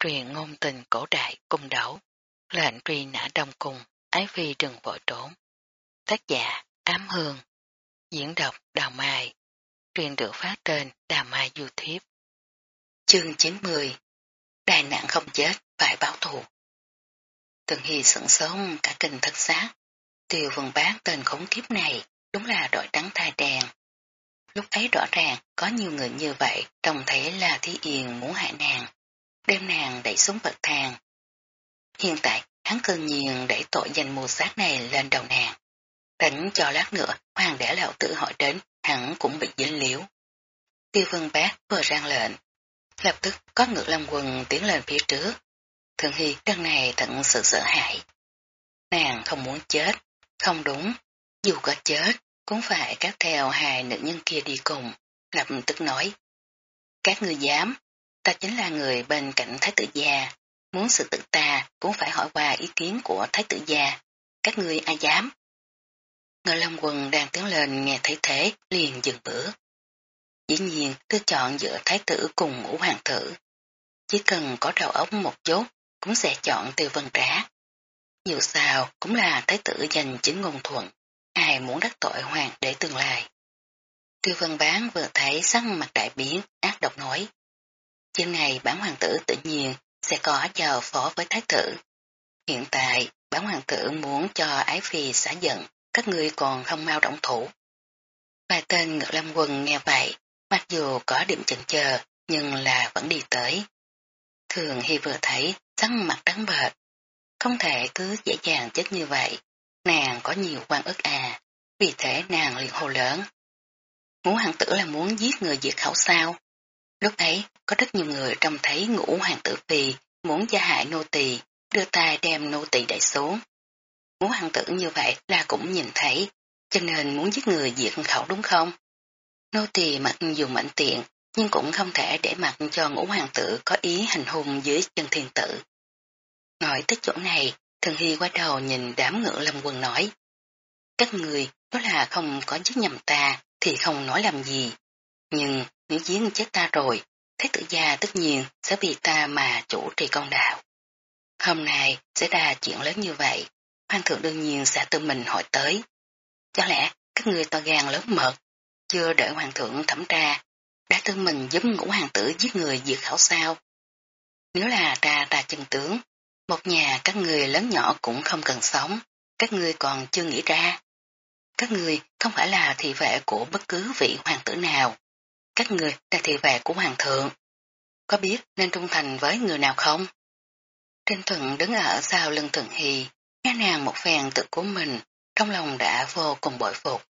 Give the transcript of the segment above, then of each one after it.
truyền ngôn tình cổ đại cung đấu, lệnh truy nã đông cung, ái phi đừng vội trốn. Tác giả Ám Hương, diễn đọc Đào Mai, truyền được phát trên Đào Mai YouTube. Chương 90 Đại nạn không chết, phải báo thù. Từng hy sững sống cả kinh thất xác, tiêu vườn bác tên khốn kiếp này đúng là đội trắng thai đèn. Lúc ấy rõ ràng có nhiều người như vậy trông thấy là Thí Yên muốn hại nàng đem nàng đẩy xuống bậc thang. Hiện tại, hắn cương nhiên đẩy tội danh mù sát này lên đầu nàng. Đánh cho lát nữa, hoàng đẻ lão tử hỏi đến, hắn cũng bị dính liếu. Tiêu vân bác vừa rang lệnh. Lập tức có ngược lâm quân tiến lên phía trước. Thường Hy đằng này thật sự sợ hãi. Nàng không muốn chết, không đúng, dù có chết, cũng phải các theo hai nữ nhân kia đi cùng, lập tức nói. Các người dám, ta chính là người bên cạnh thái tử gia, muốn sự tự ta cũng phải hỏi qua ý kiến của thái tử gia, các ngươi ai dám. Ngờ Long Quân đang tiến lên nghe thấy thế liền dừng bữa Dĩ nhiên tôi chọn giữa thái tử cùng ngũ hoàng tử. Chỉ cần có đầu óc một chút cũng sẽ chọn tiêu vân trá. Dù sao cũng là thái tử dành chính ngôn thuận, ai muốn đắc tội hoàng để tương lai. Tiêu vân bán vừa thấy sắc mặt đại biến, ác độc nói. Trên này bản hoàng tử tự nhiên sẽ có chờ phó với thái tử. Hiện tại, bản hoàng tử muốn cho ái phi xả giận, các ngươi còn không mau động thủ. Vài tên ngựa lâm quân nghe vậy, mặc dù có điểm chần chờ, nhưng là vẫn đi tới. Thường khi vừa thấy, sắc mặt trắng bệt. Không thể cứ dễ dàng chết như vậy, nàng có nhiều quan ức à, vì thế nàng liền hô lớn. Ngũ hoàng tử là muốn giết người diệt khẩu sao? Lúc ấy, có rất nhiều người trông thấy ngũ hoàng tử phi muốn gia hại nô tỳ, đưa tay đem nô tỳ đẩy xuống. Ngũ hoàng tử như vậy là cũng nhìn thấy, cho nên muốn giết người diệt khẩu đúng không? Nô tỳ mặc dù mạnh tiện, nhưng cũng không thể để mặc cho ngũ hoàng tử có ý hành hung dưới chân thiên tử. Ngồi tới chỗ này, thường hy qua đầu nhìn đám ngựa lâm quân nói. Các người, đó là không có giết nhầm ta, thì không nói làm gì. Nhưng nếu giết chết ta rồi, thế tử gia tất nhiên sẽ vì ta mà chủ trì công đạo. Hôm nay sẽ ra chuyện lớn như vậy, hoàng thượng đương nhiên sẽ tự mình hỏi tới. Có lẽ các người to gan lớn mật, chưa đợi hoàng thượng thẩm tra, đã tự mình giúp ngũ hoàng tử giết người diệt khảo sao. Nếu là ra ra chân tướng, một nhà các người lớn nhỏ cũng không cần sống, các người còn chưa nghĩ ra. Các người không phải là thị vệ của bất cứ vị hoàng tử nào, các người là thị vệ của hoàng thượng. Có biết nên trung thành với người nào không? Trên thuận đứng ở sau lưng thượng hì, nghe nàng một phen tự của mình, trong lòng đã vô cùng bội phục.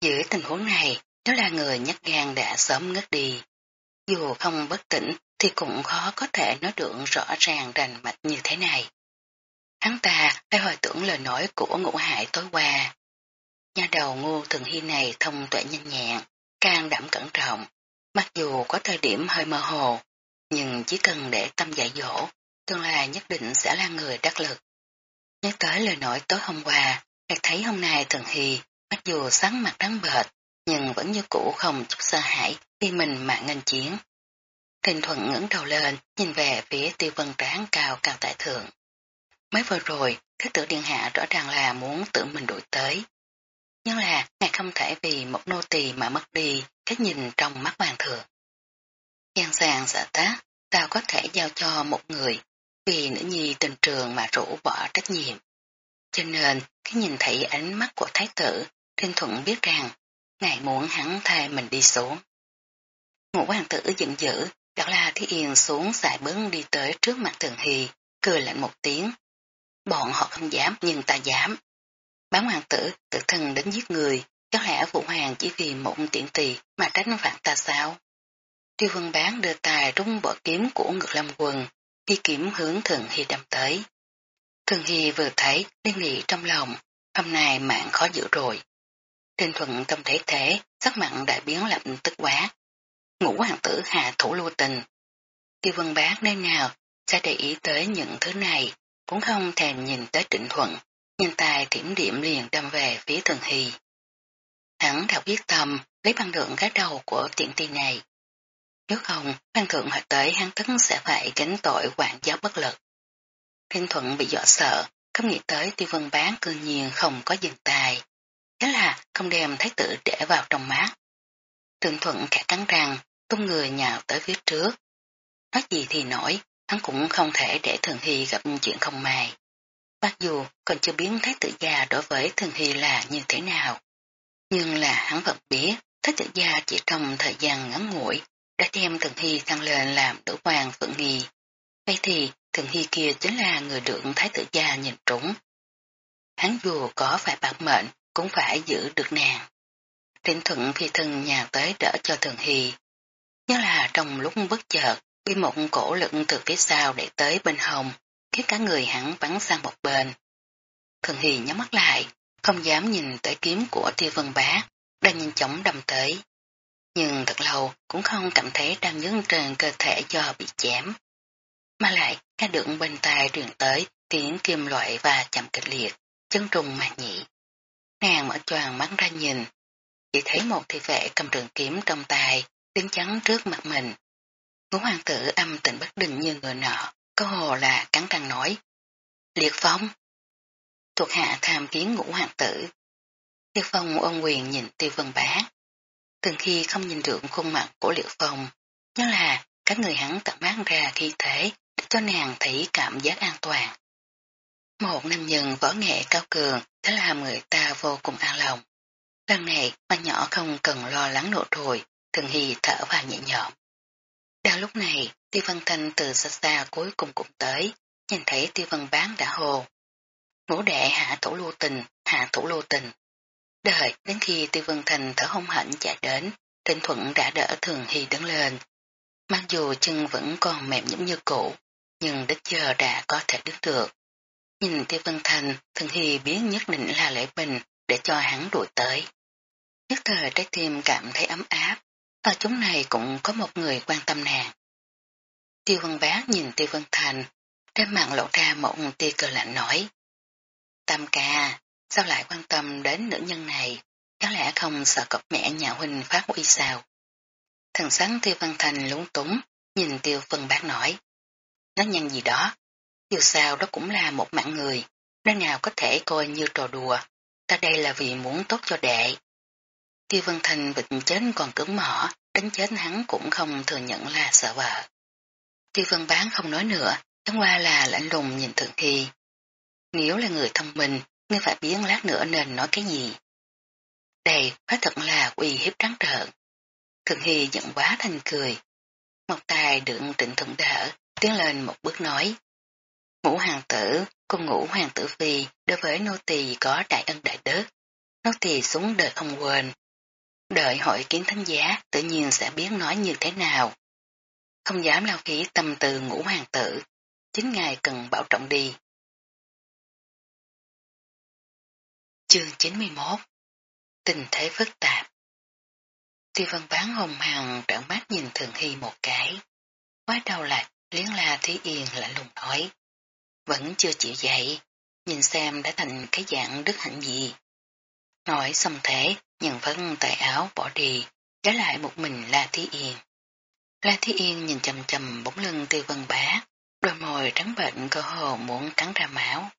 Dưới tình huống này, nếu là người nhắc gan đã sớm ngất đi. Dù không bất tỉnh thì cũng khó có thể nói được rõ ràng rành mạch như thế này. Hắn ta đã hồi tưởng lời nói của ngũ hải tối qua. Nhà đầu ngu thường hy này thông tuệ nhanh nhẹn, càng đảm cẩn trọng, mặc dù có thời điểm hơi mơ hồ, nhưng chỉ cần để tâm dạy dỗ, tương lai nhất định sẽ là người đắc lực. Nhớ tới lời nói tối hôm qua, Hạt thấy hôm nay Thường Hy, mặc dù sáng mặt trắng bệt, nhưng vẫn như cũ không chút sợ hãi khi mình mà ngành chiến. Trình Thuận ngẩng đầu lên, nhìn về phía tiêu vân tráng cao cao tại thượng. Mới vừa rồi, Thế tử Điện Hạ rõ ràng là muốn tự mình đuổi tới. Nhưng là ngài không thể vì một nô tỳ mà mất đi cái nhìn trong mắt hoàng thượng. Giang sàng sợ tác, sao có thể giao cho một người vì nữ nhi tình trường mà rủ bỏ trách nhiệm. Cho nên, cái nhìn thấy ánh mắt của thái tử, Trinh Thuận biết rằng ngài muốn hắn thay mình đi xuống. Ngũ hoàng tử giận dữ, đó la Thi Yên xuống xài bấn đi tới trước mặt Thường Hy, cười lạnh một tiếng. Bọn họ không dám nhưng ta dám. Bán hoàng tử tự thân đến giết người, có lẽ phụ hoàng chỉ vì một tiện tỳ mà tránh phạt ta sao? Tiêu vân bán đưa tài rung bỏ kiếm của ngược lâm quần, khi kiếm hướng thường hy đâm tới. Thường hy vừa thấy, liên nghĩ trong lòng, hôm nay mạng khó giữ rồi. Trên thuận tâm thế thế, sắc mặn đại biến lập tức quá. Ngũ hoàng tử hạ thủ lưu tình. Tiêu vân bác nơi nào sẽ để ý tới những thứ này, cũng không thèm nhìn tới trịnh thuận, nhân tài thiểm điểm liền đâm về phía thường hy. Hắn đã quyết tâm lấy băng lượng cái đầu của tiện ti này. nếu không băng thượng hoặc tới hắn tấn sẽ phải gánh tội quản giáo bất lực. Thiên thuận bị dọa sợ, không nghĩ tới tiêu vân bán cư nhiên không có dừng tài. Thế là không đem thái tử để vào trong mắt. Trương thuận khẽ cắn răng, tung người nhào tới phía trước. Nói gì thì nổi, hắn cũng không thể để Thường Hy gặp chuyện không may. Mặc dù còn chưa biết Thái tử gia đối với Thường Hy là như thế nào. Nhưng là hắn vẫn biết Thái tử gia chỉ trong thời gian ngắn ngủi đã đem Thường Hy thăng lên làm tử hoàng phượng nghi. Vậy thì Thường Hy kia chính là người được Thái tử gia nhìn trúng. Hắn dù có phải bạc mệnh cũng phải giữ được nàng. Trịnh thuận phi thân nhà tới đỡ cho Thường Hy. Nhưng là trong lúc bất chợt, bị một cổ lực từ phía sau để tới bên hồng, khiến cả người hắn bắn sang một bên. Thường Hy nhắm mắt lại, không dám nhìn tới kiếm của tiêu vân bá, đang nhanh chóng đâm tới. Nhưng thật lâu cũng không cảm thấy đang nhướng trên cơ thể do bị chém. Mà lại, nghe được bên tai truyền tới tiếng kim loại và chậm kịch liệt, chân trùng mà nhị. Nàng mở choàng mắt ra nhìn, chỉ thấy một thị vệ cầm trường kiếm trong tay, đứng chắn trước mặt mình. Ngũ hoàng tử âm tình bất định như người nọ, có hồ là cắn răng nói. Liệt phong! Thuộc hạ tham kiến ngũ hoàng tử. Liệt phong ôn quyền nhìn tiêu vân bá. Từng khi không nhìn được khuôn mặt của liệt phong, nhớ là các người hắn tặng mát ra khi thế để cho nàng thấy cảm giác an toàn. Một nam nhân võ nghệ cao cường đã làm người ta vô cùng an lòng. Lần này ba nhỏ không cần lo lắng nộ rồi, thường hy thở vào nhẹ nhõm. Vào lúc này, Tiêu Văn Thanh từ xa xa cuối cùng cũng tới, nhìn thấy Tiêu Văn Bán đã hồ. Ngũ đệ hạ thủ lưu tình, hạ thủ lưu tình. Đợi đến khi Tiêu Văn Thanh thở hông hạnh chạy đến, Trịnh Thuận đã đỡ Thường Hy đứng lên. Mặc dù chân vẫn còn mềm nhũn như cũ, nhưng đến giờ đã có thể đứng được. Nhìn Tiêu Văn Thành, Thường Hy biến nhất định là lễ bình để cho hắn đuổi tới. Nhất thời trái tim cảm thấy ấm áp, ở chúng này cũng có một người quan tâm nàng. Tiêu Văn Bá nhìn Tiêu Văn Thành, trên mạng lộ ra một tia cờ lạnh nói. Tam ca, sao lại quan tâm đến nữ nhân này, có lẽ không sợ cọp mẹ nhà huynh phát uy sao. Thần sáng Tiêu Văn Thành lúng túng, nhìn Tiêu Văn Bá nói. Nó nhân gì đó, dù sao đó cũng là một mạng người, nơi nào có thể coi như trò đùa, ta đây là vì muốn tốt cho đệ. Tiêu Vân Thành vịt chết còn cứng mỏ, đánh chết hắn cũng không thừa nhận là sợ vợ. Tiêu Vân Bán không nói nữa, chẳng qua là lạnh lùng nhìn Thượng Hy. Nếu là người thông minh, ngươi phải biến lát nữa nên nói cái gì. Đây quá thật là uy hiếp trắng trợn. Thượng Hy giận quá thành cười. Một tài đựng trịnh thuận đỡ, tiến lên một bước nói. Ngũ hoàng tử, cùng ngũ hoàng tử phi đối với nô tỳ có đại ân đại đức. Nô tỳ xuống đời không quên. Đợi hội kiến thánh giá tự nhiên sẽ biết nói như thế nào. Không dám lao khí tâm từ ngũ hoàng tử, chính ngài cần bảo trọng đi. Chương 91 Tình thế phức tạp Tiêu văn bán hồng hằng trợn mắt nhìn Thường Hy một cái. Quá đau lại, liếng la Thí Yên lạnh lùng nói. Vẫn chưa chịu dậy, nhìn xem đã thành cái dạng đức hạnh gì. Nói xong thế, nhận vấn tài áo bỏ đi, để lại một mình La Thí Yên. La Thí Yên nhìn chầm chầm bóng lưng tiêu vân bá, đôi môi trắng bệnh cơ hồ muốn cắn ra máu.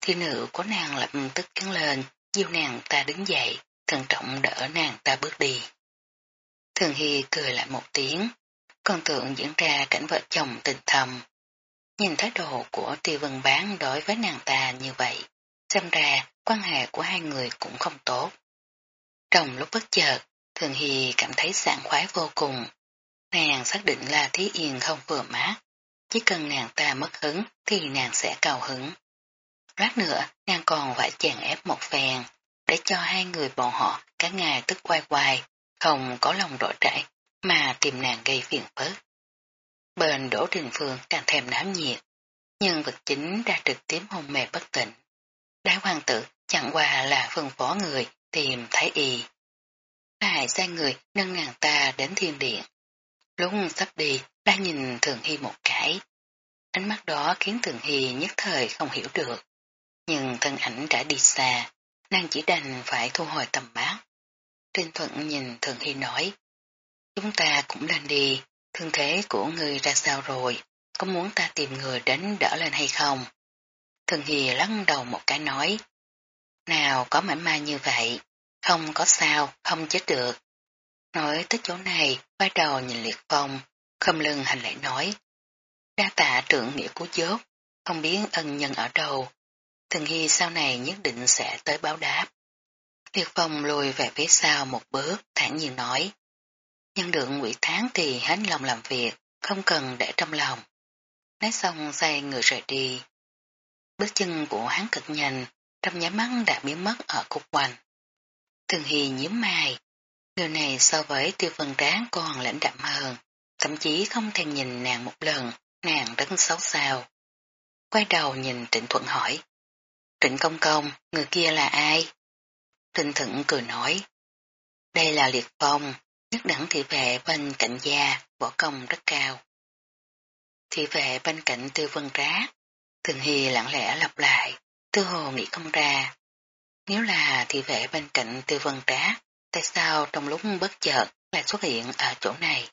Thi nữ của nàng lập tức cắn lên, diêu nàng ta đứng dậy, thần trọng đỡ nàng ta bước đi. Thường Hy cười lại một tiếng, con tượng diễn ra cảnh vợ chồng tình thầm, Nhìn thái độ của tiêu vân bán đối với nàng ta như vậy, xem ra quan hệ của hai người cũng không tốt. Trong lúc bất chợt, Thường Hy cảm thấy sảng khoái vô cùng. Nàng xác định là Thí Yên không vừa mát, chỉ cần nàng ta mất hứng thì nàng sẽ cao hứng. Lát nữa, nàng còn phải chèn ép một phèn, để cho hai người bọn họ cả ngày tức quay quay, không có lòng rõ trải, mà tìm nàng gây phiền phức. Bên Đỗ Đình Phương càng thèm náo nhiệt. Nhân vật chính đã trực tiếp hôn mê bất tỉnh. Đại hoàng tử chẳng qua là phân phó người tìm Thái Y. Hải sai người nâng nàng ta đến thiên điện. Lúc sắp đi, đã nhìn Thường Hy một cái. Ánh mắt đó khiến Thường Hy nhất thời không hiểu được. Nhưng thân ảnh đã đi xa, nàng chỉ đành phải thu hồi tầm bát. Trinh Thuận nhìn Thường Hy nói, chúng ta cũng lên đi, thương thế của người ra sao rồi, có muốn ta tìm người đến đỡ lên hay không? Thường hy lắc đầu một cái nói, nào có mảnh ma như vậy, không có sao, không chết được. Nói tới chỗ này, quay đầu nhìn liệt phong, không lưng hành lễ nói. Đa tạ trưởng nghĩa của chốt, không biết ân nhân ở đâu. Thường Hy sau này nhất định sẽ tới báo đáp. Liệt phong lùi về phía sau một bước, thản nhiên nói. Nhân lượng quỷ tháng thì hết lòng làm việc, không cần để trong lòng. Nói xong xoay người rời đi. Bước chân của hắn cực nhanh, trong nháy mắt đã biến mất ở cục quanh. Thường Hy nhíu mày, người này so với tiêu vân tráng còn lãnh đạm hơn, thậm chí không thèm nhìn nàng một lần, nàng rất xấu xao. Quay đầu nhìn Trịnh Thuận hỏi, Trịnh Công Công, người kia là ai? Trịnh Thuận cười nói, đây là liệt phong, nhất đẳng thị vệ bên cạnh gia, võ công rất cao. Thị vệ bên cạnh tiêu vân rá, thường hy lặng lẽ lặp lại, tư hồ nghĩ không ra. Nếu là thị vệ bên cạnh tư vân trá, tại sao trong lúc bất chợt lại xuất hiện ở chỗ này?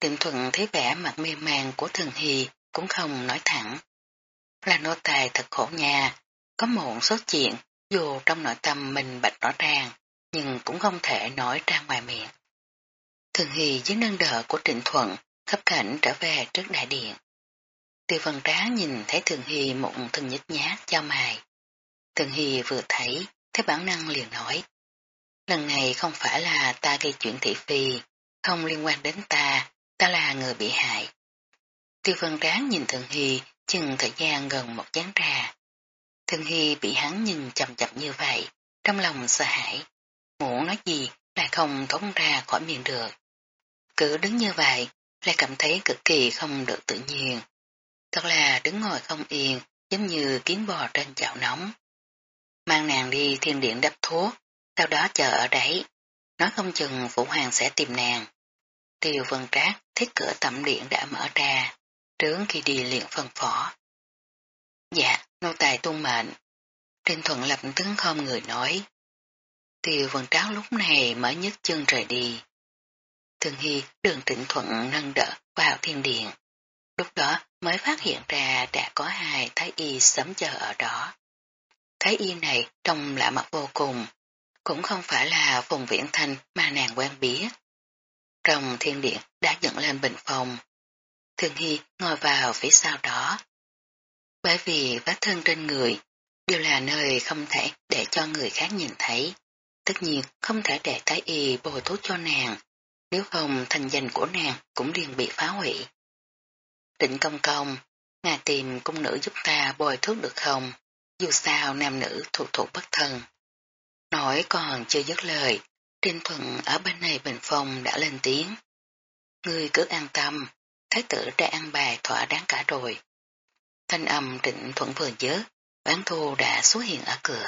Tiệm thuận thấy vẻ mặt mê man của thường hy cũng không nói thẳng. Là nô tài thật khổ nhà, có một số chuyện dù trong nội tâm mình bạch rõ ràng, nhưng cũng không thể nói ra ngoài miệng. Thường Hy dưới nâng đỡ của Trịnh Thuận khắp cảnh trở về trước đại điện. Tiêu Vân Trá nhìn thấy Thường Hy mụn thân nhích nhát cho mài. Thường Hy vừa thấy, thấy bản năng liền nói. Lần này không phải là ta gây chuyện thị phi, không liên quan đến ta, ta là người bị hại. Tiêu Vân Trá nhìn Thường Hy chừng thời gian gần một chán trà. Thường Hy bị hắn nhìn chậm chậm như vậy, trong lòng sợ hãi. Muốn nói gì lại không thốt ra khỏi miệng được. Cứ đứng như vậy, lại cảm thấy cực kỳ không được tự nhiên. Thật là đứng ngồi không yên, giống như kiến bò trên chảo nóng. Mang nàng đi thiên điện đắp thuốc, sau đó chờ ở đấy. Nói không chừng Phụ Hoàng sẽ tìm nàng. Tiêu vân trác thấy cửa tẩm điện đã mở ra, trướng khi đi liền phân phỏ. Dạ, nô tài tuân mệnh. Trên thuận lập tướng không người nói. Tiêu vân trác lúc này mới nhấc chân rời đi. Thường Hy đường trịnh thuận nâng đỡ vào thiên điện. Lúc đó mới phát hiện ra đã có hai thái y sớm chờ ở đó. Thái y này trông lạ mặt vô cùng, cũng không phải là phùng viễn thanh mà nàng quen biết. Trong thiên điện đã dẫn lên bình phòng. Thường Hy ngồi vào phía sau đó. Bởi vì vết thương trên người đều là nơi không thể để cho người khác nhìn thấy. Tất nhiên không thể để thái y bồi thuốc cho nàng, nếu không thành danh của nàng cũng liền bị phá hủy. Trịnh công công, ngài tìm cung nữ giúp ta bồi thuốc được không? Dù sao nam nữ thuộc thuộc bất thân. Nói còn chưa dứt lời, Trinh Thuận ở bên này bình phong đã lên tiếng. Ngươi cứ an tâm, thái tử đã ăn bài thỏa đáng cả rồi. Thanh âm Trịnh Thuận vừa dứt, bán thu đã xuất hiện ở cửa.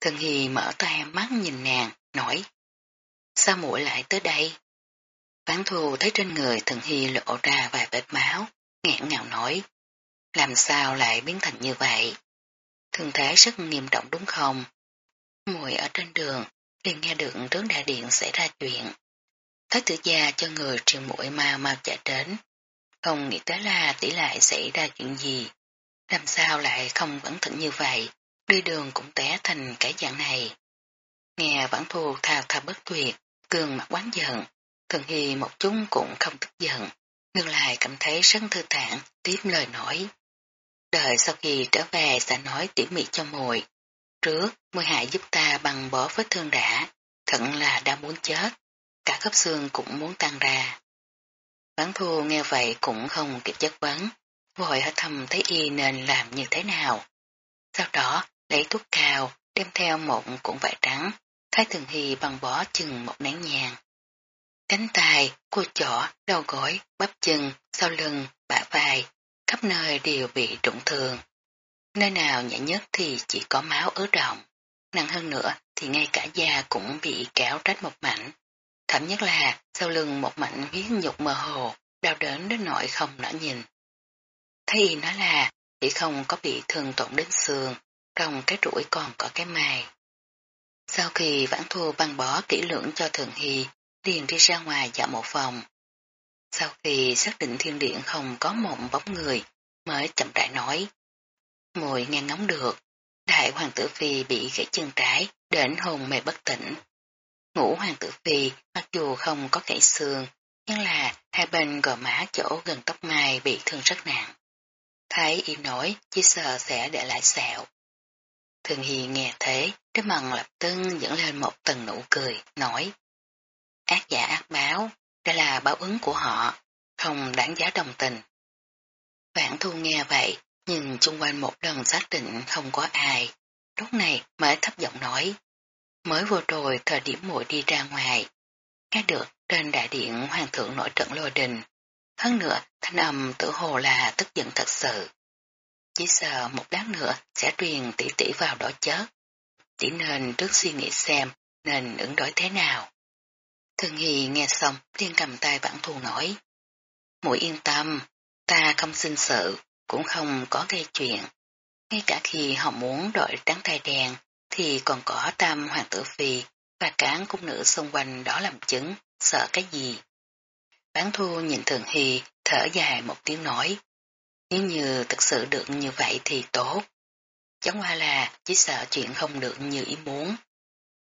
Thần Hì mở to mắt nhìn nàng, nói. Sao muội lại tới đây? Vãn Thù thấy trên người thường Hy lộ ra vài vết máu, nghẹn ngào nói. Làm sao lại biến thành như vậy? Thương thế rất nghiêm trọng đúng không? Mùi ở trên đường, liền nghe được tướng đại điện xảy ra chuyện. Thái tử gia cho người truyền mũi mau mau chạy đến. Không nghĩ tới là tỷ lại xảy ra chuyện gì. Làm sao lại không vẫn thận như vậy, đi đường cũng té thành cái dạng này. Nghe vẫn Thù thao thao bất tuyệt, cường mặt quán giận, thường hi một chút cũng không tức giận, ngược lại cảm thấy rất thư thản, tiếp lời nói. Đợi sau khi trở về sẽ nói tỉ mỉ cho mùi. Trước, mùi hại giúp ta bằng bỏ vết thương đã, thận là đã muốn chết, cả khớp xương cũng muốn tan ra. Bán thu nghe vậy cũng không kịp chất vấn, vội hỏi thầm thấy y nên làm như thế nào. Sau đó, lấy thuốc cao, đem theo một cuộn vải trắng, thái thường hy bằng bó chừng một nén nhàng. Cánh tay, cua chỏ, đầu gối, bắp chân, sau lưng, bả vai, khắp nơi đều bị trụng thường. Nơi nào nhẹ nhất thì chỉ có máu ứ động, nặng hơn nữa thì ngay cả da cũng bị kéo rách một mảnh. Thậm nhất là sau lưng một mảnh huyết nhục mơ hồ, đau đớn đến nỗi không nở nhìn. Thấy nói là chỉ không có bị thương tổn đến xương, trong cái rũi còn có cái mài. Sau khi vãn thua băng bó kỹ lưỡng cho Thường Hy, liền đi ra ngoài dạo một vòng. Sau khi xác định thiên điện không có một bóng người, mới chậm rãi nói. Mùi nghe ngóng được, đại hoàng tử phi bị gãy chân trái, đến hồn mê bất tỉnh. Ngũ hoàng tử phi mặc dù không có gãy xương, nhưng là hai bên gò má chỗ gần tóc mai bị thương rất nặng. Thấy y nói chỉ sợ sẽ để lại sẹo. Thường Hi nghe thế, cái mặt lập tức dẫn lên một tầng nụ cười, nói Ác giả ác báo, đây là báo ứng của họ, không đáng giá đồng tình. Vãn thu nghe vậy, nhìn chung quanh một lần xác định không có ai, lúc này mới thấp giọng nói. Mới vừa rồi thời điểm muội đi ra ngoài, nghe được trên đại điện hoàng thượng nổi trận lôi đình. Hơn nữa, thanh âm tự hồ là tức giận thật sự. Chỉ sợ một lát nữa sẽ truyền tỷ tỷ vào đó chết. Chỉ nên trước suy nghĩ xem nên ứng đối thế nào. Thường Hy nghe xong liền cầm tay bản thù nói. Mũi yên tâm, ta không xin sự, cũng không có gây chuyện. Ngay cả khi họ muốn đội trắng tay đèn thì còn có tam hoàng tử phi và cán cung nữ xung quanh đó làm chứng, sợ cái gì. Bán thu nhìn Thường Hy thở dài một tiếng nói. Nếu như thực sự được như vậy thì tốt. Chẳng qua là chỉ sợ chuyện không được như ý muốn.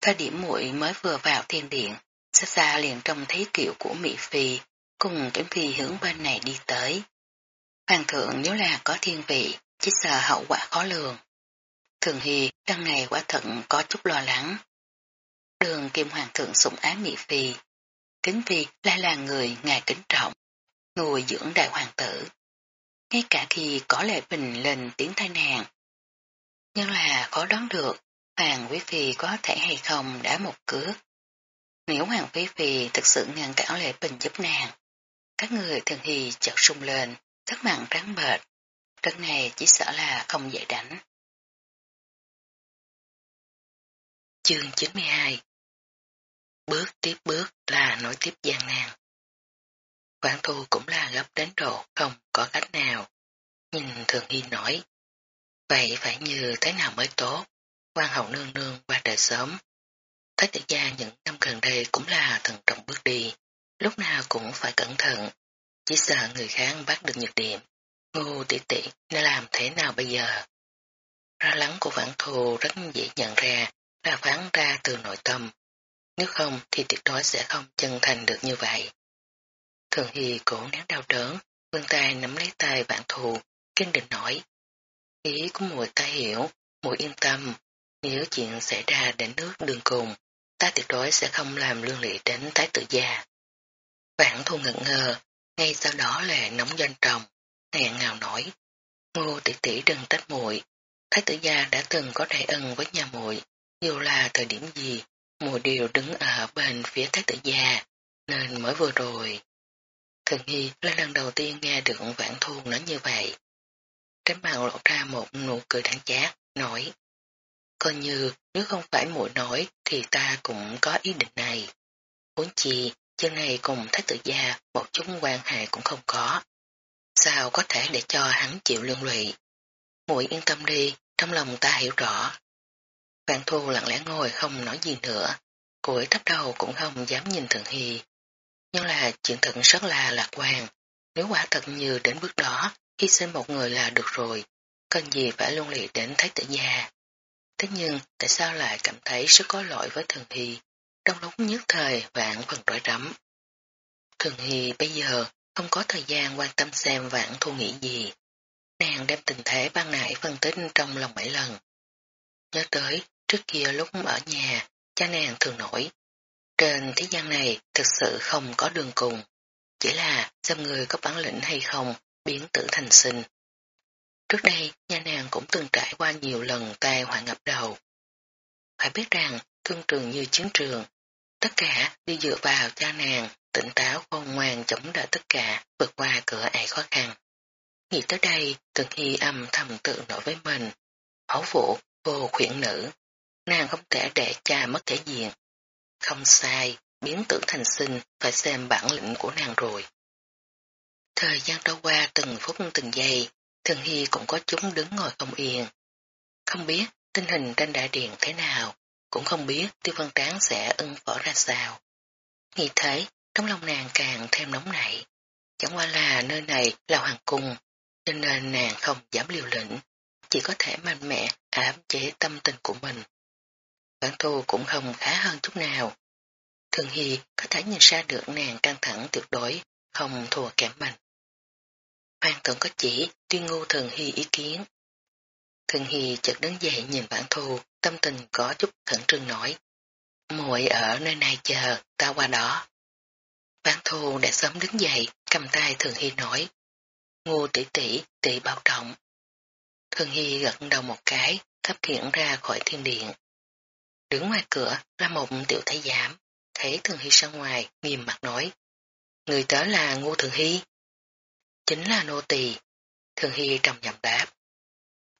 Thời điểm muội mới vừa vào thiên điện, xa xa liền trông thấy kiểu của Mỹ Phi, cùng Kiểm Phi hướng bên này đi tới. Hoàng thượng nếu là có thiên vị, chỉ sợ hậu quả khó lường. Thường Hy đăng ngày quả thận có chút lo lắng. Đường Kim Hoàng thượng sủng ái Mỹ Phi, Kính Phi lại là người ngài kính trọng, nuôi dưỡng đại hoàng tử. Ngay cả khi có lệ bình lên tiếng thai nàng. Nhưng là khó đoán được Hoàng Quý Phi có thể hay không đã một cước. Nếu Hoàng Phi Phi thực sự ngăn cản lệ bình giúp nàng, các người thường thì chợt sung lên, sắc mặn trắng mệt. Trận này chỉ sợ là không dễ đánh. Chương 92 Bước tiếp bước là nối tiếp gian nan. Quảng thu cũng là gấp đến độ không có cách nào. Nhìn Thường Hy nói, vậy phải như thế nào mới tốt, quan hậu nương nương qua đời sớm. Thái tử gia những năm gần đây cũng là thần trọng bước đi, lúc nào cũng phải cẩn thận, chỉ sợ người khác bắt được nhược điểm. Ngô tỷ tỷ nên làm thế nào bây giờ? Ra lắng của vãn thù rất dễ nhận ra là phán ra từ nội tâm. Nếu không thì tuyệt đối sẽ không chân thành được như vậy. Thường Hy cổ nén đau đớn, vươn tay nắm lấy tay vạn thù, kiên định nói. Ý của mùi ta hiểu, mùi yên tâm, nếu chuyện xảy ra đến nước đường cùng, ta tuyệt đối sẽ không làm lương lị đến thái tử gia. Vạn Thu ngẩn ngờ, ngay sau đó là nóng doanh trọng, nghẹn ngào nổi. Ngô tỷ tỷ đừng trách muội thái tử gia đã từng có đại ân với nhà muội dù là thời điểm gì, muội đều đứng ở bên phía thái tử gia, nên mới vừa rồi. Thường Hy là lần đầu tiên nghe được Vạn thu nói như vậy. Trên mặt lộ ra một nụ cười đáng chát, nói. Coi như nếu không phải muội nói thì ta cũng có ý định này. Huống chi, chân này cùng thái tử gia một chút quan hệ cũng không có. Sao có thể để cho hắn chịu lương lụy? Muội yên tâm đi, trong lòng ta hiểu rõ. Vạn thu lặng lẽ ngồi không nói gì nữa, cúi thấp đầu cũng không dám nhìn Thường Hy. Nhưng là chuyện thật rất là lạc quan, nếu quả thật như đến bước đó, hy sinh một người là được rồi, cần gì phải luôn lị đến thái tử gia. Thế nhưng tại sao lại cảm thấy rất có lỗi với Thường Hy, trong lúc nhất thời vạn phần rối rắm. Thường Hy bây giờ không có thời gian quan tâm xem vạn thu nghĩ gì. Nàng đem tình thế ban nãy phân tích trong lòng bảy lần. Nhớ tới trước kia lúc ở nhà, cha nàng thường nổi. Trên thế gian này thực sự không có đường cùng. Chỉ là xem người có bản lĩnh hay không biến tử thành sinh. Trước đây, nhà nàng cũng từng trải qua nhiều lần tai họa ngập đầu. Phải biết rằng, thương trường như chiến trường, tất cả đi dựa vào cha nàng, tỉnh táo khôn ngoan chống đỡ tất cả, vượt qua cửa ải khó khăn. Nghĩ tới đây, từng hy âm thầm tự nổi với mình. Hấu phụ, vô khuyển nữ. Nàng không thể để cha mất thể diện. Không sai, biến tử thành sinh phải xem bản lĩnh của nàng rồi. Thời gian trôi qua từng phút từng giây, Thường Hy cũng có chúng đứng ngồi không yên. Không biết tình hình trên đại điện thế nào, cũng không biết tiêu văn tráng sẽ ưng phỏ ra sao. Nghĩ thế, trong lòng nàng càng thêm nóng nảy. Chẳng qua là nơi này là hoàng cung, cho nên nàng không dám liều lĩnh, chỉ có thể mạnh mẽ áp chế tâm tình của mình. Bản thu cũng không khá hơn chút nào. Thường Hy có thể nhìn ra được nàng căng thẳng tuyệt đối, không thua kém mình. Hoàng thượng có chỉ tuyên ngu Thần Hy ý kiến. Thần Hy chợt đứng dậy nhìn bản thu, tâm tình có chút khẩn trương nổi. muội ở nơi này chờ, ta qua đó. Bản thu đã sớm đứng dậy, cầm tay Thường Hy nói. Ngu tỷ tỷ, tỷ bảo trọng. Thường Hy gật đầu một cái, thấp khiển ra khỏi thiên điện. Đứng ngoài cửa là một tiểu thái giám, thấy Thường Hy ra ngoài, nghiêm mặt nói. Người tới là Ngô Thường Hy. Chính là nô tỳ. Thường Hy trầm giọng đáp.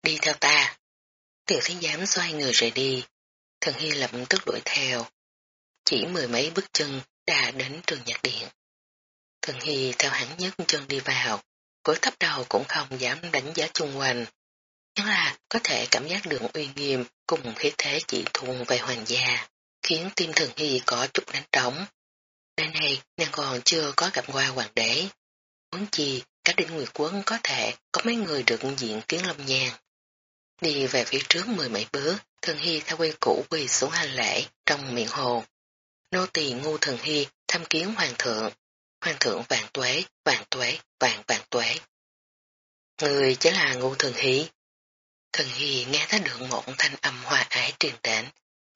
Đi theo ta. Tiểu thiên giám xoay người rời đi. Thường Hy lập tức đuổi theo. Chỉ mười mấy bước chân đã đến trường nhạc điện. Thường Hy theo hắn nhất chân đi vào, cúi thấp đầu cũng không dám đánh giá chung quanh. Nhưng là có thể cảm giác được uy nghiêm cùng khí thế chỉ thuần về hoàng gia, khiến tim Thường Hy có chút đánh trống. Đây này nàng còn chưa có gặp qua hoàng đế. Muốn chi, các đỉnh nguyệt quân có thể có mấy người được diện kiến lâm nhàn. Đi về phía trước mười mấy bước, Thường Hy theo quy cũ quỳ xuống hành lễ trong miệng hồ. Nô tỳ ngu Thường Hy tham kiến hoàng thượng. Hoàng thượng vạn tuế, vạn tuế, vạn vạn tuế. Người chính là ngu Thường Hy. Thường Hy nghe thấy được một thanh âm hòa ái truyền đến,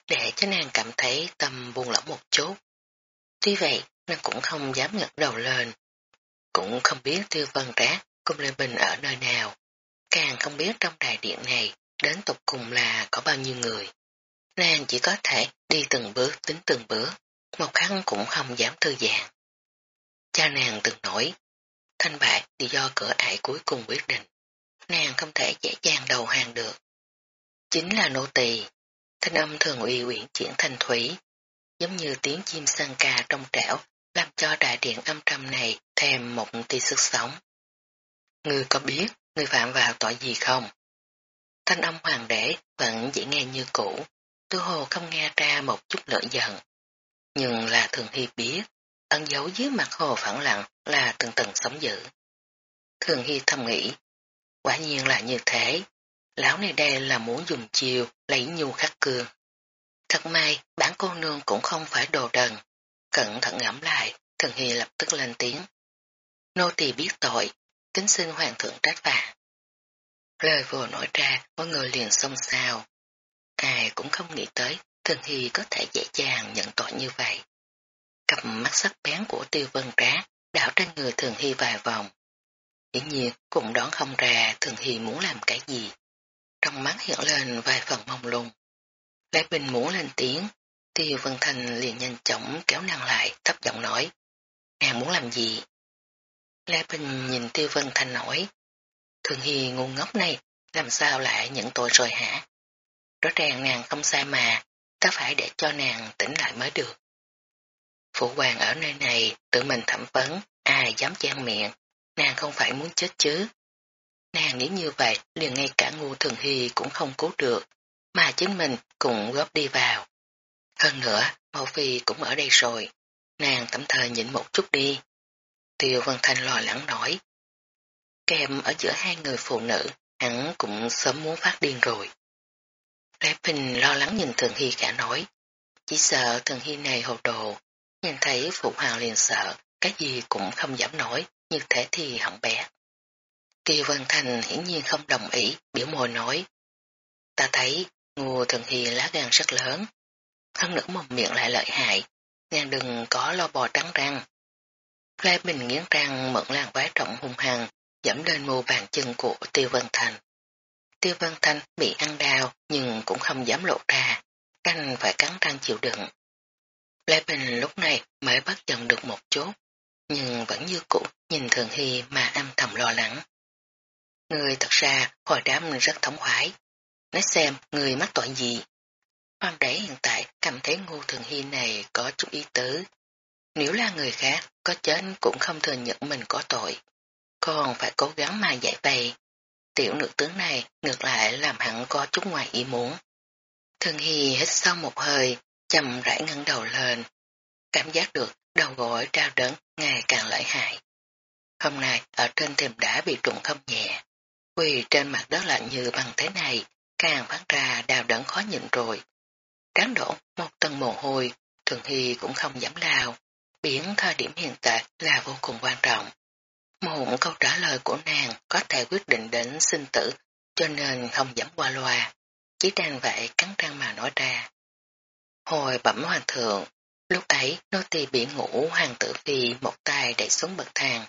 để cho nàng cảm thấy tâm buông lỏng một chút. Tuy vậy, nàng cũng không dám ngẩng đầu lên. Cũng không biết tiêu vân rác cùng Lê Bình ở nơi nào. Càng không biết trong đài điện này đến tục cùng là có bao nhiêu người. Nàng chỉ có thể đi từng bước tính từng bước, một khắc cũng không dám thư giãn. Cha nàng từng nổi, thanh bại thì do cửa ải cuối cùng quyết định. Nàng không thể dễ dàng đầu hàng được. Chính là nô tỳ, thanh âm thường uy uyển chuyển thành thủy, giống như tiếng chim sang ca trong trẻo, cho đại điện âm trầm này thêm một tia sức sống. Ngươi có biết ngươi phạm vào tội gì không? Thanh âm hoàng đế vẫn dễ nghe như cũ, tư hồ không nghe ra một chút lợi giận. Nhưng là thường hy biết, ẩn giấu dưới mặt hồ phẳng lặng là từng từng sống dữ. Thường hy thầm nghĩ, quả nhiên là như thế, lão này đây là muốn dùng chiều lấy nhu khắc cương. Thật may, bản cô nương cũng không phải đồ đần. Cẩn thận ngẫm lại, thần hy lập tức lên tiếng. Nô tỳ biết tội, kính xin hoàng thượng trách phạt. Lời vừa nói ra, mọi người liền xông xao. Ai cũng không nghĩ tới, thần hy có thể dễ dàng nhận tội như vậy. Cặp mắt sắc bén của tiêu vân trá đảo trên người thường hy vài vòng. Dĩ nhiên cũng đoán không ra thường hy muốn làm cái gì. Trong mắt hiện lên vài phần mông lung. Lê Bình muốn lên tiếng, Tiêu Vân Thành liền nhanh chóng kéo nàng lại, thấp giọng nói. Nàng muốn làm gì? Lê Bình nhìn Tiêu Vân Thành nói. Thường Hi ngu ngốc này, làm sao lại nhận tội rồi hả? Rõ ràng nàng không sai mà, ta phải để cho nàng tỉnh lại mới được. Phụ hoàng ở nơi này tự mình thẩm vấn, ai dám chen miệng, nàng không phải muốn chết chứ. Nàng nghĩ như vậy liền ngay cả ngu thường Hi cũng không cứu được, mà chính mình cũng góp đi vào. Hơn nữa, Mẫu Phi cũng ở đây rồi, nàng tạm thời nhịn một chút đi. Tiêu Văn Thanh lo lắng nói. Kèm ở giữa hai người phụ nữ, hắn cũng sớm muốn phát điên rồi. Lê Bình lo lắng nhìn Thường Hy cả nói, chỉ sợ Thường Hy này hồ đồ, nhìn thấy Phụ Hoàng liền sợ, cái gì cũng không dám nói, như thế thì hỏng bé. Tiêu Văn Thành hiển nhiên không đồng ý, biểu môi nói. Ta thấy ngô Thường Hy lá gan rất lớn, hơn nữa mồm miệng lại lợi hại, nàng đừng có lo bò trắng răng. Lê Bình nghiến răng mượn làng vái trọng hung hăng, dẫm lên mù bàn chân của Tiêu Vân Thành. Tiêu Vân Thanh bị ăn đau nhưng cũng không dám lộ ra, canh phải cắn răng chịu đựng. Lê Bình lúc này mới bắt dần được một chút, nhưng vẫn như cũ nhìn Thường Hy mà âm thầm lo lắng. Người thật ra hồi đám rất thống khoái. Nói xem người mắc tội gì. Hoàng đế hiện tại cảm thấy ngu Thường Hy này có chút ý tứ. Nếu là người khác, có chết cũng không thừa nhận mình có tội. Còn phải cố gắng mà giải bày. Tiểu nữ tướng này ngược lại làm hẳn có chút ngoài ý muốn. Thường Hy hít sau một hơi, chậm rãi ngẩng đầu lên. Cảm giác được đầu gối đau đớn ngày càng lợi hại. Hôm nay ở trên thềm đá bị trụng không nhẹ, quỳ trên mặt đất lạnh như bằng thế này, càng phát ra đau đớn khó nhịn rồi. Tráng đổ một tầng mồ hôi, thường hy cũng không dám lao, biển thời điểm hiện tại là vô cùng quan trọng. Một câu trả lời của nàng có thể quyết định đến sinh tử, cho nên không dám qua loa, chỉ đang vậy cắn răng mà nói ra. Hồi bẩm hoàng thượng, lúc ấy nô tỳ bị ngủ hoàng tử phi một tay đẩy xuống bậc thang.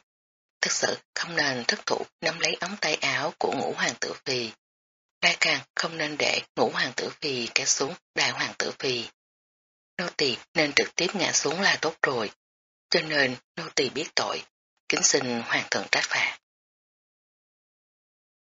Thực sự không nên thất thủ nắm lấy ống tay áo của ngũ hoàng tử phi. Đại càng không nên để ngũ hoàng tử phi kéo xuống đại hoàng tử phi. Nô tỳ nên trực tiếp ngã xuống là tốt rồi, cho nên nô tỳ biết tội, kính xin hoàng thượng trách phạt.